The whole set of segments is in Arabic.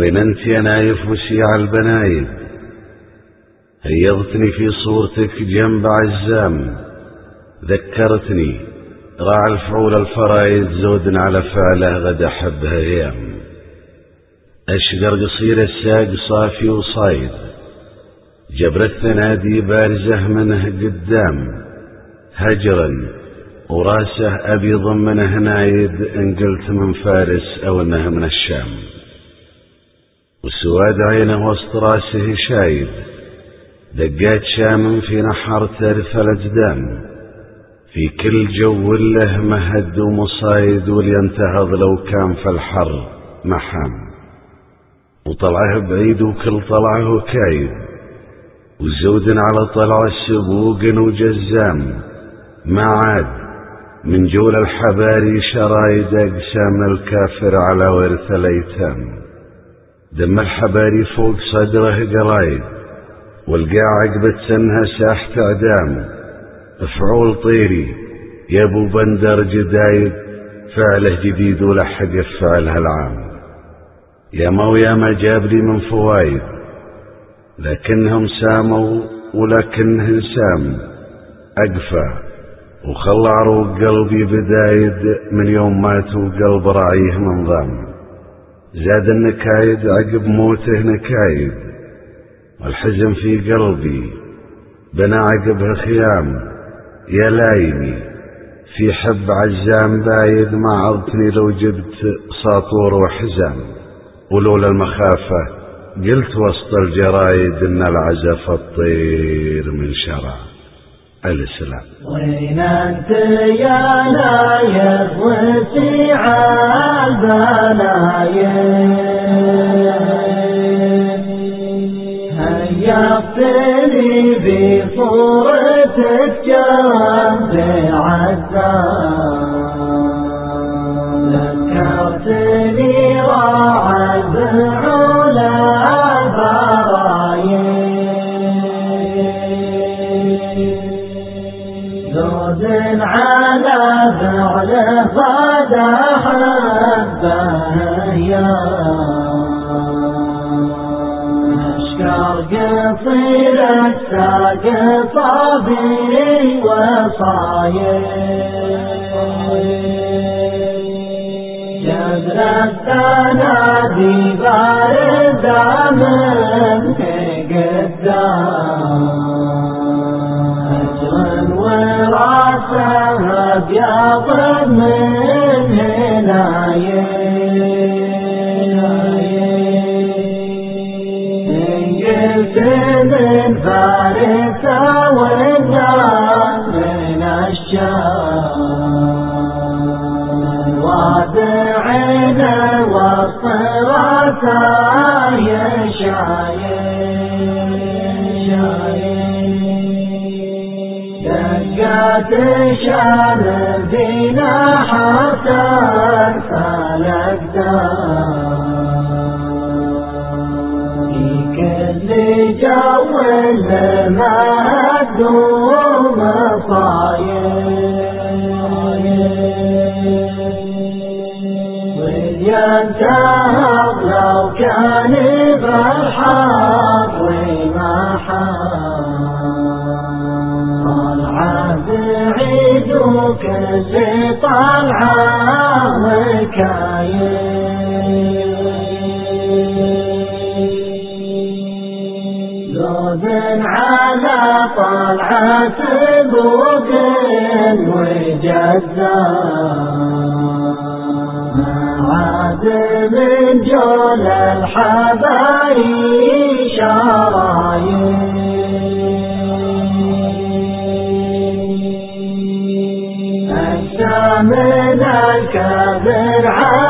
وين انت يا نايف وسيع البنايد هيضتني في صورتك جنب عزام. ذكرتني راع الفعول الفرايد زود على فعله غدا حبها أيام أشقر قصير الساق صافي وصايد. جبر الثنادي بارزه منه قدام. هجرا وراسه أبيض منه نايد. إن قلت من فارس أو إنه من الشام. وسواد عينه وسط رأسه شايد دقات شام في نحر ترث الأجدام. في كل جو له مهد ومصايد ولينتهض لو كان في الحر محام. وطلعه بعيد وكل طلعه كايد وزود على طلع السبوق وجزام. ما عاد من جول الحباري شرايد أقسام الكافر على ورث الأيتام. دم الحباري فوق صدره قرايد والقاع عقبة سنها ساحة اعدام افعول طيري يا أبو بندر جدايد فعله جديد ولحق فعلها العام يا ما ويا ما جاب لي من فوايد لكنهم ساموا ولكنهن سام. أقفى وخلى عروق قلبي بدايد من يوم ماتوا قلب راعيه من ضام زاد النكايد عقب موته نكايد والحزن في قلبي بنى عقبها خيام يا لايمي في حب عزام بايد ما عضتني لو جبت ساطور وحزام. ولولا المخافة قلت وسط الجرايد إن العزف الطير من شرع الإسلام. وين أنت يا نايف وسيع البلايين هيفتني بصورتك جنب عزام ذكرتني راعي البعولا على فعل قد أشكر قصير الساق صابي وصاير جبر التنادي بارد من قدام أبيض من قلت من فارس والناس من الشام. وادعين وسط راساي شايل دقات شام فينا حسن في جو المهدوم صاير وينتهض لو كان بالحق وما كل طلعة وكاين على طلعة بوق وجزا عاد من جول الحباري شرايين من الكبر على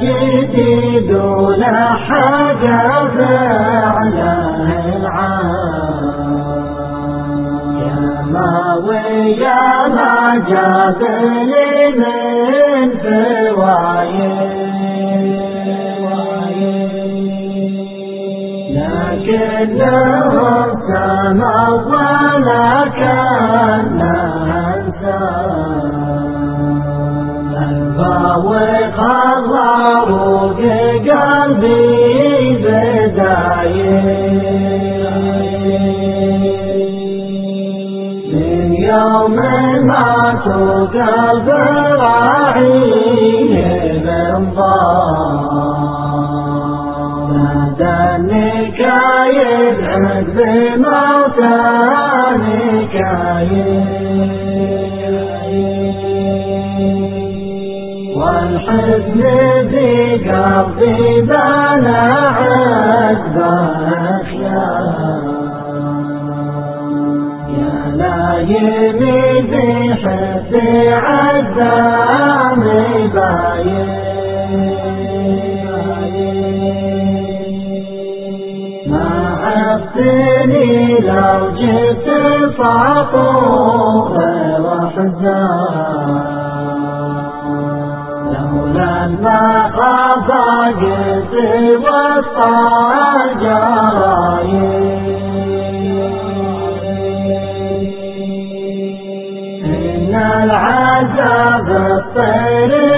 جديد ولا حاجة فعله العام يا ما ويا ما جاب لي من فوايد لكنهم سموا ولا كان الفاوق الله قلبي بدايه من يوم ما قلب راعي من ناداني كايد عد بموتاني كايد والحزن في قلبي بنا عذبه يا لايمي في حبي عذامي باين ما عفتني لو جئت فاطور وحزان لما خاف قلبي وسط إن العذاب الطير